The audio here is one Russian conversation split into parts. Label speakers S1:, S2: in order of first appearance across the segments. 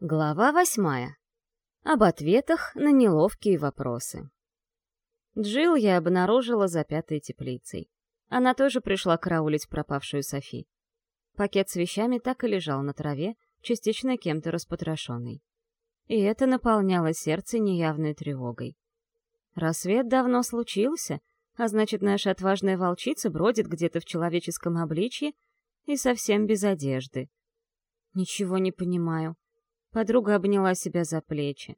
S1: Глава восьмая. Об ответах на неловкие вопросы. Джилл я обнаружила за пятой теплицей. Она тоже пришла караулить пропавшую Софи. Пакет с вещами так и лежал на траве, частично кем-то распотрошенный. И это наполняло сердце неявной тревогой. Рассвет давно случился, а значит, наша отважная волчица бродит где-то в человеческом обличье и совсем без одежды. Ничего не понимаю. Подруга обняла себя за плечи.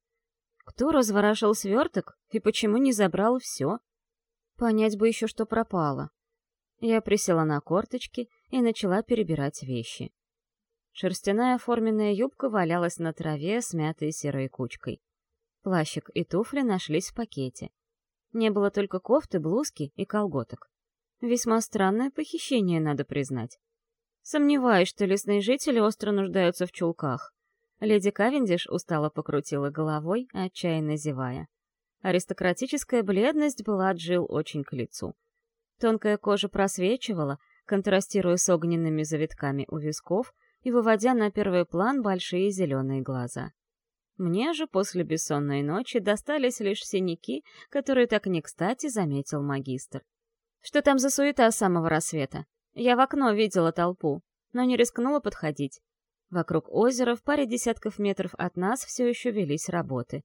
S1: Кто разворошил сверток и почему не забрал все? Понять бы еще, что пропало. Я присела на корточки и начала перебирать вещи. Шерстяная форменная юбка валялась на траве, смятой серой кучкой. Плащик и туфли нашлись в пакете. Не было только кофты, блузки и колготок. Весьма странное похищение, надо признать. Сомневаюсь, что лесные жители остро нуждаются в чулках. Леди Кавендиш устало покрутила головой, отчаянно зевая. Аристократическая бледность была Джил очень к лицу. Тонкая кожа просвечивала, контрастируя с огненными завитками у висков и выводя на первый план большие зеленые глаза. Мне же после бессонной ночи достались лишь синяки, которые так не кстати заметил магистр. Что там за суета с самого рассвета? Я в окно видела толпу, но не рискнула подходить. Вокруг озера в паре десятков метров от нас все еще велись работы.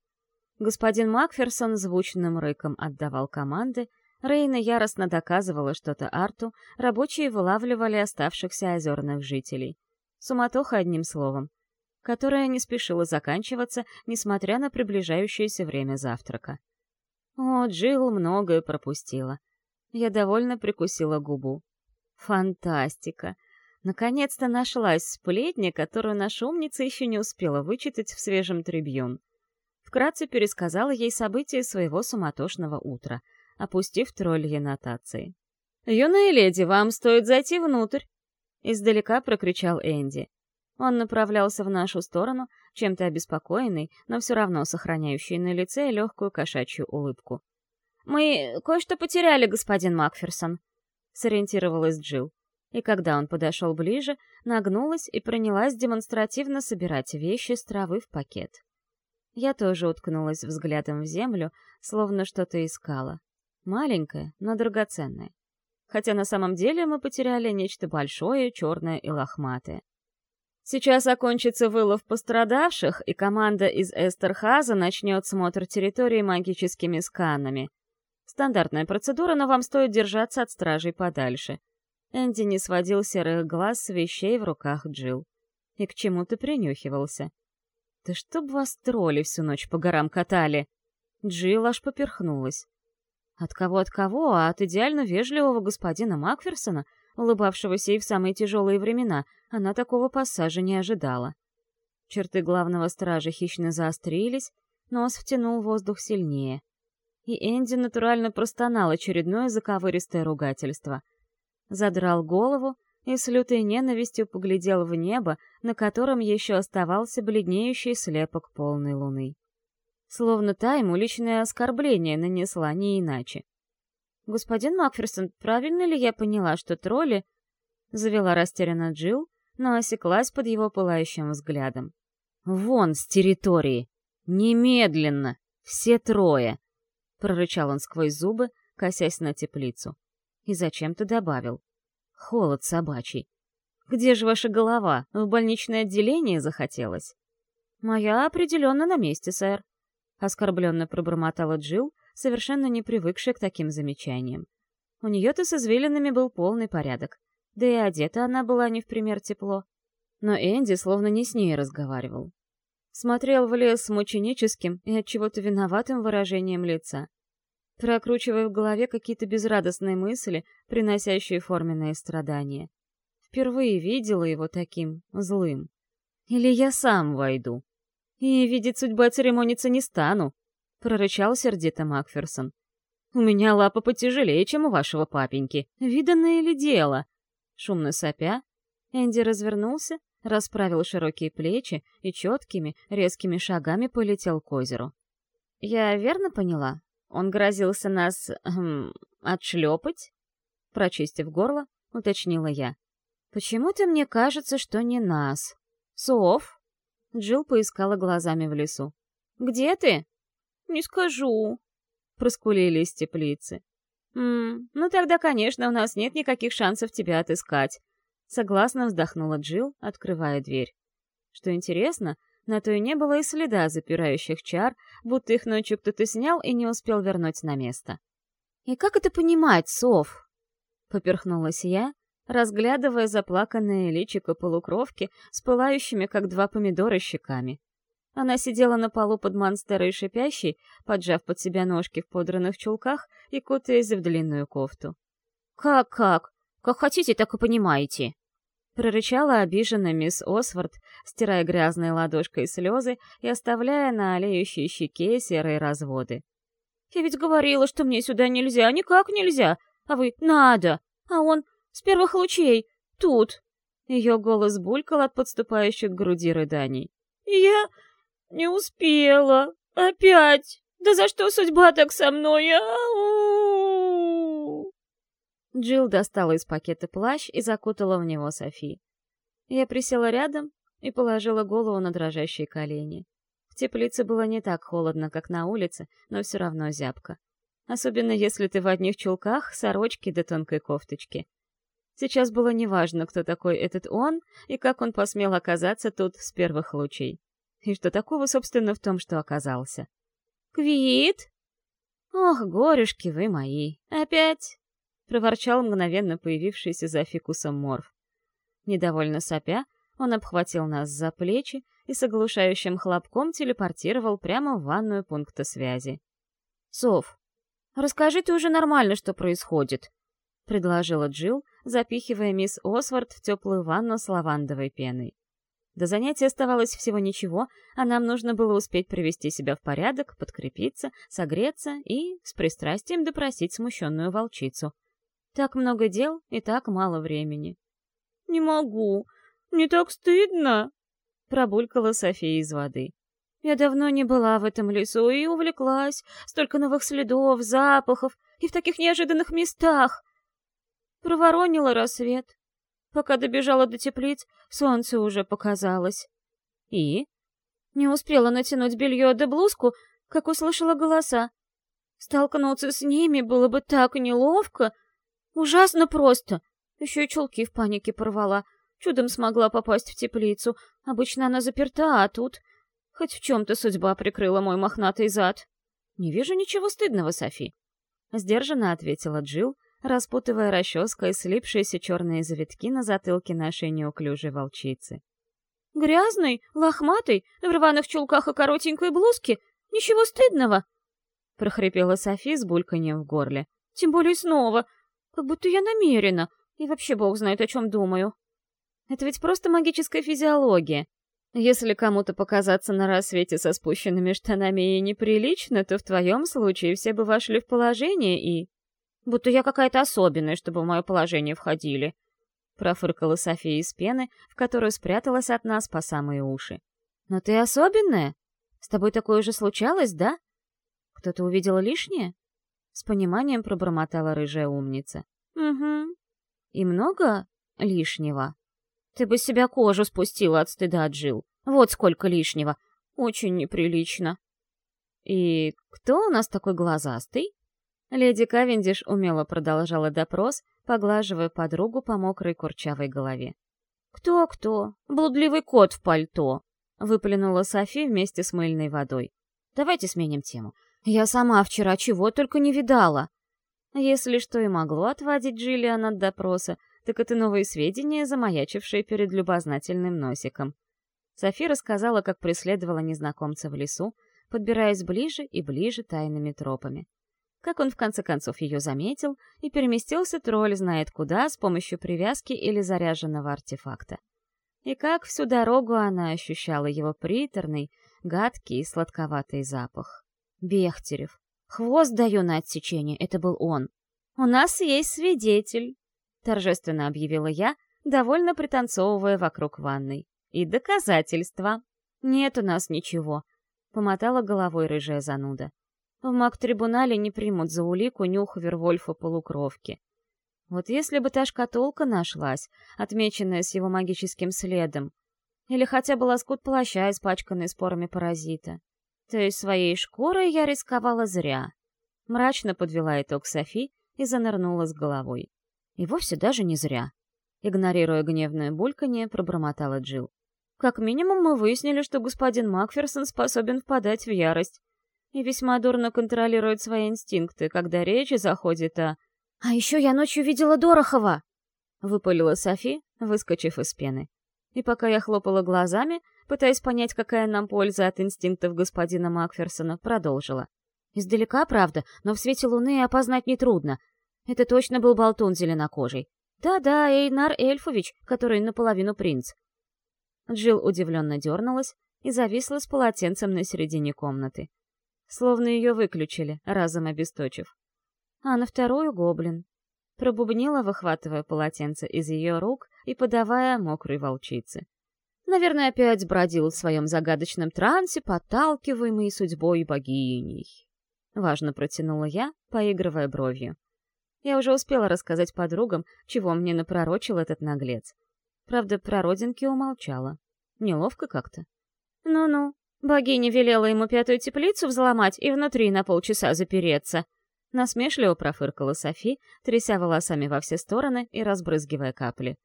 S1: Господин Макферсон звучным рыком отдавал команды, Рейна яростно доказывала что-то Арту, рабочие вылавливали оставшихся озерных жителей. Суматоха одним словом, которая не спешила заканчиваться, несмотря на приближающееся время завтрака. О, Джилл многое пропустила. Я довольно прикусила губу. Фантастика! Наконец-то нашлась сплетня, которую наша умница еще не успела вычитать в свежем трибюн. Вкратце пересказала ей события своего суматошного утра, опустив троллье нотации. «Юная леди, вам стоит зайти внутрь!» Издалека прокричал Энди. Он направлялся в нашу сторону, чем-то обеспокоенный, но все равно сохраняющий на лице легкую кошачью улыбку. «Мы кое-что потеряли, господин Макферсон», — сориентировалась Джилл и когда он подошел ближе, нагнулась и принялась демонстративно собирать вещи с травы в пакет. Я тоже уткнулась взглядом в землю, словно что-то искала. Маленькое, но драгоценное. Хотя на самом деле мы потеряли нечто большое, черное и лохматое. Сейчас окончится вылов пострадавших, и команда из Эстерхаза начнет смотр территории магическими сканами. Стандартная процедура, но вам стоит держаться от стражей подальше — Энди не сводил серых глаз с вещей в руках Джил. И к чему ты принюхивался? Да чтоб вас тролли всю ночь по горам катали! Джил аж поперхнулась. От кого от кого, а от идеально вежливого господина Макферсона, улыбавшегося и в самые тяжелые времена, она такого пассажа не ожидала. Черты главного стража хищно заострились, нос втянул воздух сильнее. И Энди натурально простонал очередное заковыристое ругательство — задрал голову и с лютой ненавистью поглядел в небо, на котором еще оставался бледнеющий слепок полной луны. Словно та ему личное оскорбление нанесла, не иначе. «Господин Макферсон, правильно ли я поняла, что тролли...» Завела растерянно Джилл, но осеклась под его пылающим взглядом. «Вон с территории! Немедленно! Все трое!» Прорычал он сквозь зубы, косясь на теплицу. И зачем-то добавил. Холод собачий. Где же ваша голова? В больничное отделение захотелось? Моя определенно на месте, сэр. Оскорбленно пробормотала Джилл, совершенно не привыкшая к таким замечаниям. У нее-то с извилинами был полный порядок. Да и одета она была не в пример тепло. Но Энди словно не с ней разговаривал. Смотрел в лес с мученическим и от чего-то виноватым выражением лица прокручивая в голове какие-то безрадостные мысли, приносящие форменные страдания. Впервые видела его таким, злым. Или я сам войду. И видеть судьба церемониться не стану, — прорычал сердито Макферсон. «У меня лапа потяжелее, чем у вашего папеньки. Виданное ли дело?» Шумно сопя, Энди развернулся, расправил широкие плечи и четкими, резкими шагами полетел к озеру. «Я верно поняла? Он грозился нас... Эм, отшлепать?» Прочистив горло, уточнила я. «Почему-то мне кажется, что не нас. Сов?» Джилл поискала глазами в лесу. «Где ты?» «Не скажу», — проскулили из теплицы. «Ммм, ну тогда, конечно, у нас нет никаких шансов тебя отыскать», — согласно вздохнула Джилл, открывая дверь. Что интересно, на той не было и следа запирающих чар, будто их ночью кто-то снял и не успел вернуть на место. «И как это понимать, Сов?» — поперхнулась я, разглядывая заплаканное личико полукровки с пылающими, как два помидора, щеками. Она сидела на полу под монстерой шипящей, поджав под себя ножки в подранных чулках и кутаясь в длинную кофту.
S2: «Как-как? Как хотите, так и понимаете!»
S1: Прорычала обиженно мисс Освард, стирая грязной ладошкой слезы и оставляя на олеющей щеке серые разводы.
S2: «Я ведь говорила, что мне сюда нельзя, никак нельзя, а вы «надо», а он с первых лучей, тут!»
S1: Ее голос булькал от подступающих к груди рыданий.
S2: «Я не успела. Опять! Да за что судьба так со мной? Ау!
S1: Джилл достала из пакета плащ и закутала в него Софи. Я присела рядом и положила голову на дрожащие колени. В теплице было не так холодно, как на улице, но все равно зябко. Особенно если ты в одних чулках, сорочке да тонкой кофточке. Сейчас было неважно, кто такой этот он и как он посмел оказаться тут с первых лучей. И что такого, собственно, в том, что оказался.
S2: «Квит!»
S1: «Ох, горюшки вы мои! Опять!» — проворчал мгновенно появившийся за фикусом Морф. Недовольно сопя, он обхватил нас за плечи и с оглушающим хлопком телепортировал прямо в ванную пункта связи.
S2: «Сов, расскажи ты уже нормально, что происходит», —
S1: предложила Джилл, запихивая мисс Освард в теплую ванну с лавандовой пеной. До занятия оставалось всего ничего, а нам нужно было успеть привести себя в порядок, подкрепиться, согреться и с пристрастием допросить смущенную волчицу. Так много дел и так мало времени.
S2: «Не могу, мне так стыдно!»
S1: — пробулькала София из воды. «Я давно не была в этом лесу и увлеклась. Столько новых следов, запахов и в таких неожиданных местах!» Проворонила рассвет. Пока добежала до теплиц, солнце уже показалось. И? Не успела натянуть белье да блузку, как услышала голоса. Столкнуться с ними было бы так неловко. Ужасно просто. Еще и чулки в панике порвала. Чудом смогла попасть в теплицу. Обычно она заперта, а тут... Хоть в чем-то судьба прикрыла мой мохнатый зад. Не вижу ничего стыдного, Софи. Сдержанно ответила Джилл, распутывая расческой слипшиеся черные завитки на затылке нашей неуклюжей волчицы.
S2: «Грязный, лохматый, в рваных чулках и коротенькой блузке? Ничего стыдного!»
S1: — прохрипела Софи с бульканьем в горле.
S2: «Тем более снова. Как будто я намерена. И вообще бог знает, о чем думаю».
S1: «Это ведь просто магическая физиология. Если кому-то показаться на рассвете со спущенными штанами и неприлично, то в твоем случае все бы вошли в положение и
S2: будто я какая-то особенная, чтобы в мое положение входили.
S1: Профыркала София из пены, в которую спряталась от нас по самые уши. Но ты особенная? С тобой такое же случалось, да? Кто-то увидел лишнее? С пониманием пробормотала рыжая умница.
S2: Угу.
S1: И много лишнего?
S2: Ты бы себя кожу спустила от стыда, Джил. Вот сколько лишнего. Очень неприлично.
S1: И кто у нас такой глазастый? Леди Кавендиш умело продолжала допрос, поглаживая подругу по мокрой курчавой голове.
S2: «Кто-кто? Блудливый кот в пальто!»
S1: — выплюнула Софи вместе с мыльной водой.
S2: «Давайте сменим тему. Я сама вчера чего только не видала!»
S1: Если что и могло отводить Джиллиан от допроса, так это новые сведения, замаячившие перед любознательным носиком. Софи рассказала, как преследовала незнакомца в лесу, подбираясь ближе и ближе тайными тропами как он в конце концов ее заметил и переместился тролль знает куда с помощью привязки или заряженного артефакта. И как всю дорогу она ощущала его приторный, гадкий и сладковатый запах. Бехтерев. Хвост даю на отсечение, это был он. «У нас есть свидетель», — торжественно объявила я, довольно пританцовывая вокруг ванной. «И доказательства». «Нет у нас ничего», — помотала головой рыжая зануда. В маг-трибунале не примут за улику нюх Вервольфа-полукровки. Вот если бы та шкатулка нашлась, отмеченная с его магическим следом, Или хотя бы лоскут плаща, испачканный спорами паразита. То есть своей шкурой я рисковала зря. Мрачно подвела итог Софи и занырнула с головой. И вовсе даже не зря. Игнорируя гневное бульканье, пробормотала Джил. Как минимум мы выяснили, что господин Макферсон способен впадать в ярость и весьма дурно контролирует свои инстинкты, когда речь заходит о... «А еще я ночью видела Дорохова!» — выпалила Софи, выскочив из пены. И пока я хлопала глазами, пытаясь понять, какая нам польза от инстинктов господина Макферсона, продолжила. Издалека, правда, но в свете луны опознать нетрудно. Это точно был болтун зеленокожий. Да-да, Эйнар Эльфович, который наполовину принц. Джилл удивленно дернулась и зависла с полотенцем на середине комнаты. Словно ее выключили, разом обесточив. А на вторую — гоблин. Пробубнила, выхватывая полотенце из ее рук и подавая мокрой волчице. Наверное, опять бродил в своем загадочном трансе, подталкиваемый судьбой богиней. Важно протянула я, поигрывая бровью. Я уже успела рассказать подругам, чего мне напророчил этот наглец. Правда, про родинки умолчала. Неловко как-то. Ну-ну, богиня велела ему пятую теплицу взломать и внутри на полчаса запереться. Насмешливо профыркала Софи, тряся волосами во все стороны и разбрызгивая капли.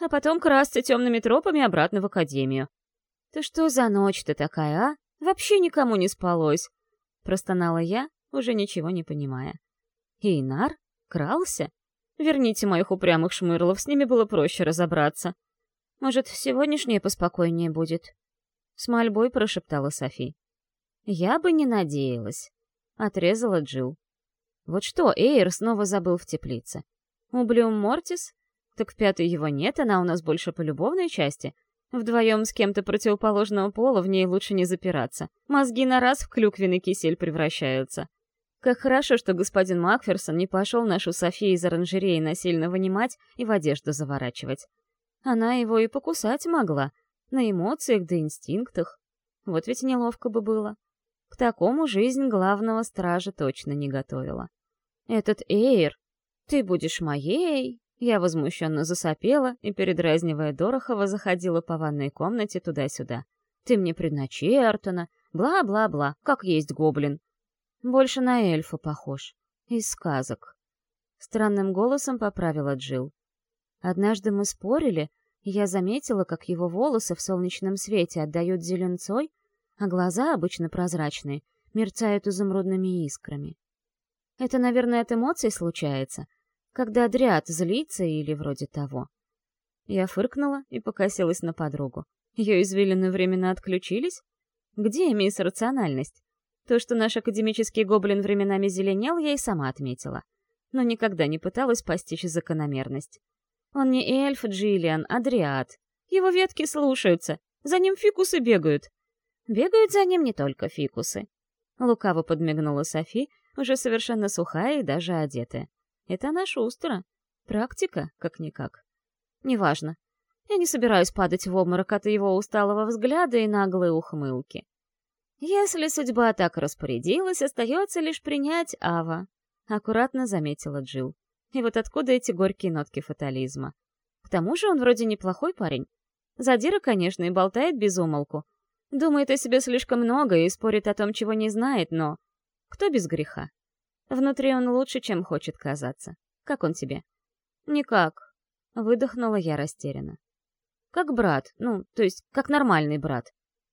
S1: А потом красться темными тропами обратно в академию. «Ты что за ночь-то такая, а? Вообще никому не спалось!» Простонала я, уже ничего не понимая. «Эйнар? Крался? Верните моих упрямых шмырлов, с ними было проще разобраться. Может, сегодняшнее поспокойнее будет?» С мольбой прошептала Софи. «Я бы не надеялась», — отрезала Джил. Вот что Эйр снова забыл в теплице. У Блюм Мортис? Так в пятой его нет, она у нас больше по любовной части. Вдвоем с кем-то противоположного пола в ней лучше не запираться. Мозги на раз в клюквенный кисель превращаются. Как хорошо, что господин Макферсон не пошел нашу Софию из оранжереи насильно вынимать и в одежду заворачивать. Она его и покусать могла. На эмоциях да инстинктах. Вот ведь неловко бы было. К такому жизнь главного стража точно не готовила. Этот Эйр, ты будешь моей, я возмущенно засопела и, передразнивая Дорохова, заходила по ванной комнате туда-сюда. Ты мне предначертана, бла-бла-бла, как есть гоблин. Больше на эльфа похож. Из сказок. Странным голосом поправила Джил. Однажды мы спорили, и я заметила, как его волосы в солнечном свете отдают зеленцой, а глаза, обычно прозрачные, мерцают изумрудными искрами. Это, наверное, от эмоций случается, когда дряд злится или вроде того. Я фыркнула и покосилась на подругу. Ее извилины временно отключились? Где мисс Рациональность? То, что наш академический гоблин временами зеленел, я и сама отметила. Но никогда не пыталась постичь закономерность. Он не эльф Джиллиан, а дриад. Его ветки слушаются, за ним фикусы бегают. Бегают за ним не только фикусы. Лукаво подмигнула Софи, уже совершенно сухая и даже одетая. Это она шустра. Практика, как-никак. Неважно. Я не собираюсь падать в обморок от его усталого взгляда и наглой ухмылки. Если судьба так распорядилась, остается лишь принять Ава, — аккуратно заметила Джил. И вот откуда эти горькие нотки фатализма? К тому же он вроде неплохой парень. Задира, конечно, и болтает без умолку. Думает о себе слишком много и спорит о том, чего не знает, но... Кто без греха? Внутри он лучше, чем хочет казаться. Как он тебе? Никак. Выдохнула я растерянно. Как брат, ну, то есть, как нормальный брат,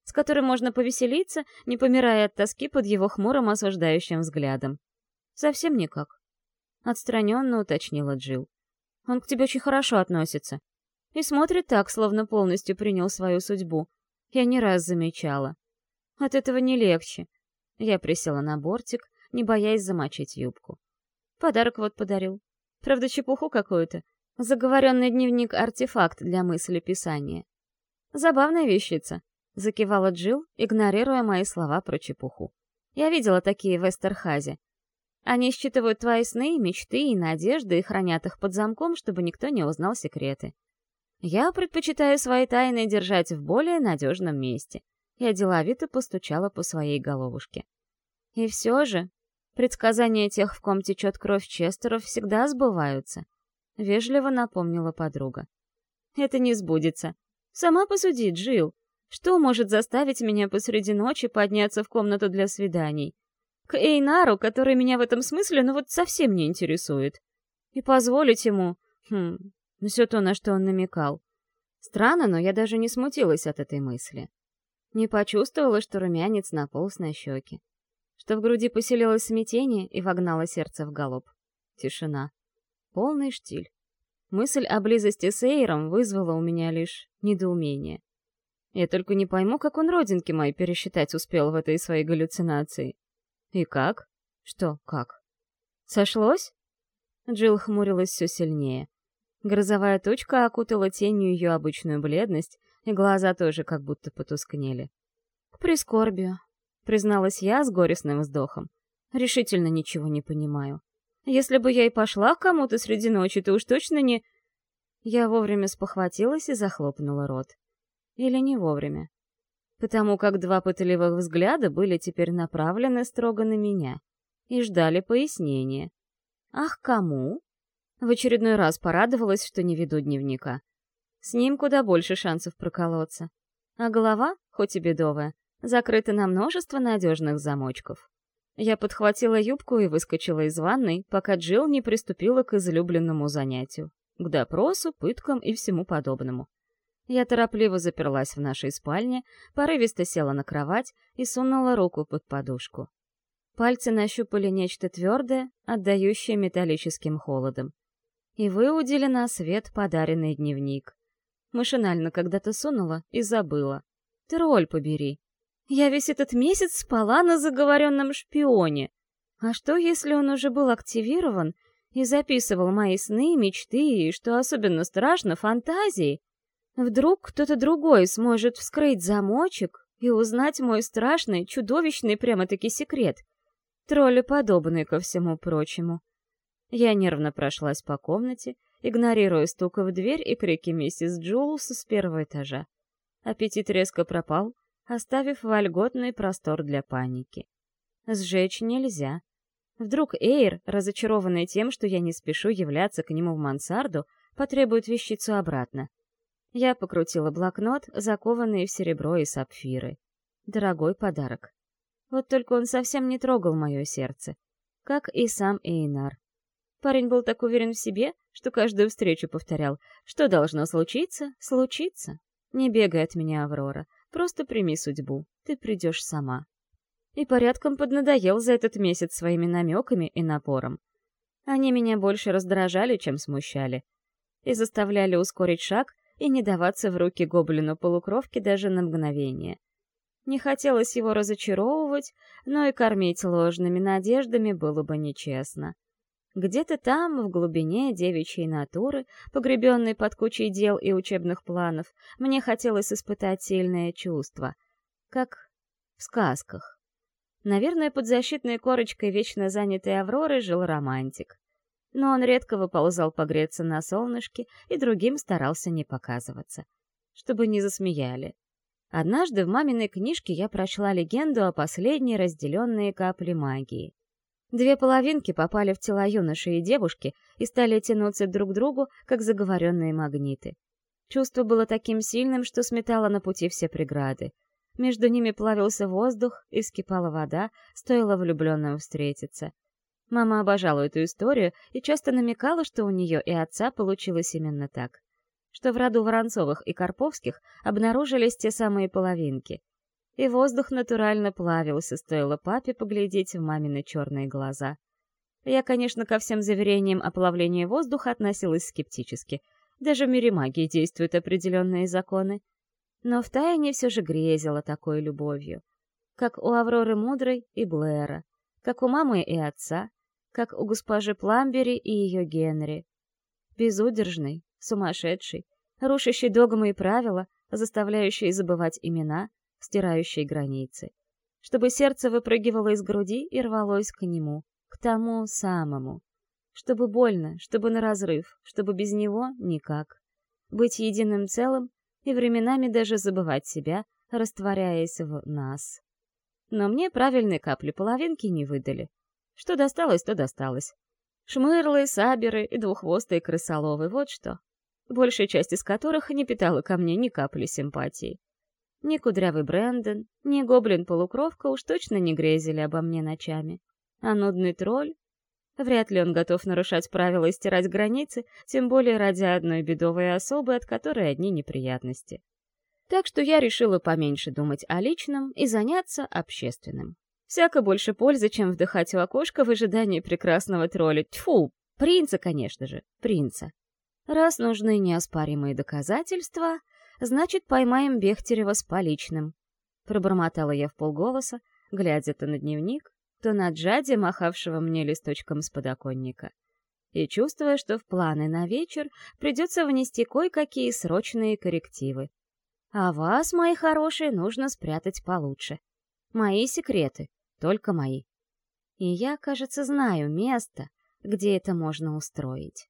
S1: с которым можно повеселиться, не помирая от тоски под его хмурым осуждающим взглядом. Совсем никак. Отстраненно уточнила Джил. Он к тебе очень хорошо относится. И смотрит так, словно полностью принял свою судьбу. Я не раз замечала. От этого не легче. Я присела на бортик, не боясь замочить юбку. Подарок вот подарил. Правда, чепуху какую-то. Заговоренный дневник-артефакт для мыслеписания. Забавная вещица, закивала Джил, игнорируя мои слова про чепуху. Я видела такие в Эстерхазе. Они считывают твои сны, мечты и надежды и хранят их под замком, чтобы никто не узнал секреты. Я предпочитаю свои тайны держать в более надежном месте. Я деловито постучала по своей головушке. И все же, Предсказания тех, в ком течет кровь Честеров, всегда сбываются. Вежливо напомнила подруга. Это не сбудется.
S2: Сама посуди, Джил. Что может заставить меня посреди ночи подняться в комнату для свиданий? К Эйнару, который меня в этом смысле ну вот совсем не интересует. И позволить ему... Хм, все то, на что он намекал. Странно, но я даже не смутилась от этой мысли. Не почувствовала, что румянец наполз на щеки. Что в груди поселилось смятение и вогнало сердце в галоп. Тишина. Полный штиль. Мысль о близости с Эйром вызвала у меня лишь недоумение. Я только не пойму, как он родинки мои пересчитать успел в этой своей галлюцинации. И как? Что, как? Сошлось? Джилл хмурилась все сильнее. Грозовая точка окутала тенью ее обычную бледность, и глаза тоже как будто потускнели. «К прискорбию», — призналась я с горестным вздохом. «Решительно ничего не понимаю. Если бы я и пошла к кому-то среди ночи, то уж точно не...» Я вовремя спохватилась и захлопнула рот. Или не вовремя. Потому как два пытливых взгляда были теперь направлены строго на меня и ждали пояснения. «Ах, кому?» В очередной раз порадовалась, что не веду дневника. С ним куда больше шансов проколоться. А голова, хоть и бедовая, закрыта на множество надежных замочков. Я подхватила юбку и выскочила из ванной, пока Джилл не приступила к излюбленному занятию — к допросу, пыткам и всему подобному. Я торопливо заперлась в нашей спальне, порывисто села на кровать и сунула руку под подушку. Пальцы нащупали нечто твердое, отдающее металлическим холодом и выудили на свет подаренный дневник. Машинально когда-то сунула и забыла. Тролль побери. Я весь этот месяц спала на заговоренном шпионе. А что, если он уже был активирован и записывал мои сны, мечты и, что особенно страшно, фантазии? Вдруг кто-то другой сможет вскрыть замочек и узнать мой страшный, чудовищный прямо-таки секрет, троллеподобный ко всему прочему. Я нервно прошлась по комнате, игнорируя стук в дверь и крики миссис Джулс с первого этажа. Аппетит резко пропал, оставив вольготный простор для паники. Сжечь нельзя. Вдруг Эйр, разочарованный тем, что я не спешу являться к нему в мансарду, потребует вещицу обратно. Я покрутила блокнот, закованный в серебро и сапфиры. Дорогой подарок. Вот только он совсем не трогал мое сердце, как и сам Эйнар. Парень был так уверен в себе, что каждую встречу повторял, что должно случиться, случится. Не бегай от меня, Аврора, просто прими судьбу, ты придешь сама. И порядком поднадоел за этот месяц своими намеками и напором. Они меня больше раздражали, чем смущали. И заставляли ускорить шаг и не даваться в руки гоблину-полукровки даже на мгновение. Не хотелось его разочаровывать, но и кормить ложными надеждами было бы нечестно. Где-то там, в глубине девичьей натуры, погребенной под кучей дел и учебных планов, мне хотелось испытать сильное чувство. Как в сказках. Наверное, под защитной корочкой вечно занятой Авроры жил романтик. Но он редко выползал погреться на солнышке и другим старался не показываться. Чтобы не засмеяли. Однажды в маминой книжке я прочла легенду о последней разделенной капле магии. Две половинки попали в тела юноши и девушки и стали тянуться друг к другу, как заговоренные магниты. Чувство было таким сильным, что сметало на пути все преграды. Между ними плавился воздух и вскипала вода, стоило влюбленным встретиться. Мама обожала эту историю и часто намекала, что у нее и отца получилось именно так. Что в роду Воронцовых и Карповских обнаружились те самые половинки — и воздух натурально плавился, стоило папе поглядеть в мамины черные глаза. Я, конечно, ко всем заверениям о плавлении воздуха относилась скептически. Даже в мире магии действуют определенные законы. Но втайне все же грезила такой любовью. Как у Авроры Мудрой и Блэра, как у мамы и отца, как у госпожи Пламбери и ее Генри. Безудержный, сумасшедший, рушащий догмы и правила, заставляющий забывать имена — стирающей границы, чтобы сердце выпрыгивало из груди и рвалось к нему, к тому самому, чтобы больно, чтобы на разрыв, чтобы без него никак. Быть единым целым и временами даже забывать себя, растворяясь в нас. Но мне правильные капли половинки не выдали. Что досталось, то досталось. Шмырлы, саберы и двуххвостые крысоловы, вот что. большая часть из которых не питала ко мне ни капли симпатии. Ни кудрявый Брэндон, ни гоблин-полукровка уж точно не грезили обо мне ночами. А нудный тролль? Вряд ли он готов нарушать правила и стирать границы, тем более ради одной бедовой особы, от которой одни неприятности. Так что я решила поменьше думать о личном и заняться общественным. Всяко больше пользы, чем вдыхать в окошко в ожидании прекрасного тролля. Тьфу, принца, конечно же, принца. Раз нужны неоспоримые доказательства, значит, поймаем Бехтерева с поличным. Пробормотала я в полголоса, глядя то на дневник, то на Джаде, махавшего мне листочком с подоконника. И чувствуя, что в планы на вечер придется внести кое-какие срочные коррективы. А вас, мои хорошие, нужно спрятать получше. Мои секреты, только мои. И я, кажется, знаю место, где это можно устроить.